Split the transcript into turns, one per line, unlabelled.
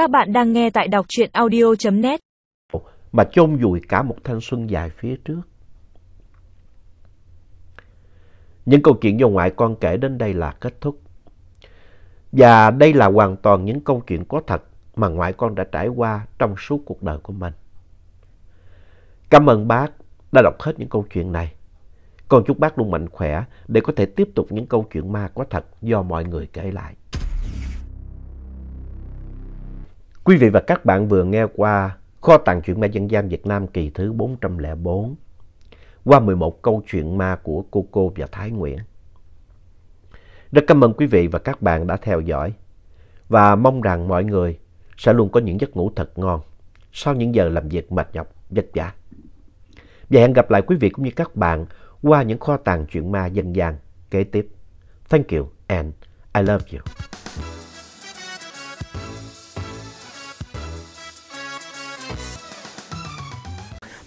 Các bạn đang nghe tại đọc truyện audio.net
mà chôn vùi cả một thanh xuân dài phía trước. Những câu chuyện do ngoại con kể đến đây là kết thúc. Và đây là hoàn toàn những câu chuyện có thật mà ngoại con đã trải qua trong suốt cuộc đời của mình. Cảm ơn bác đã đọc hết những câu chuyện này. Con chúc bác luôn mạnh khỏe để có thể tiếp tục những câu chuyện ma có thật do mọi người kể lại. Quý vị và các bạn vừa nghe qua Kho tàng truyện ma dân gian Việt Nam kỳ thứ 404 qua 11 câu chuyện ma của cô cô và Thái Nguyễn. Rất cảm ơn quý vị và các bạn đã theo dõi và mong rằng mọi người sẽ luôn có những giấc ngủ thật ngon sau những giờ làm việc mệt nhọc, vất vả. Và hẹn gặp lại quý vị cũng như các bạn qua những kho tàng truyện ma dân gian kế tiếp. Thank you and I love you.